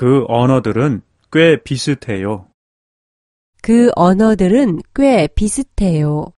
그 언어들은 꽤 비슷해요. 그 언어들은 꽤 비슷해요.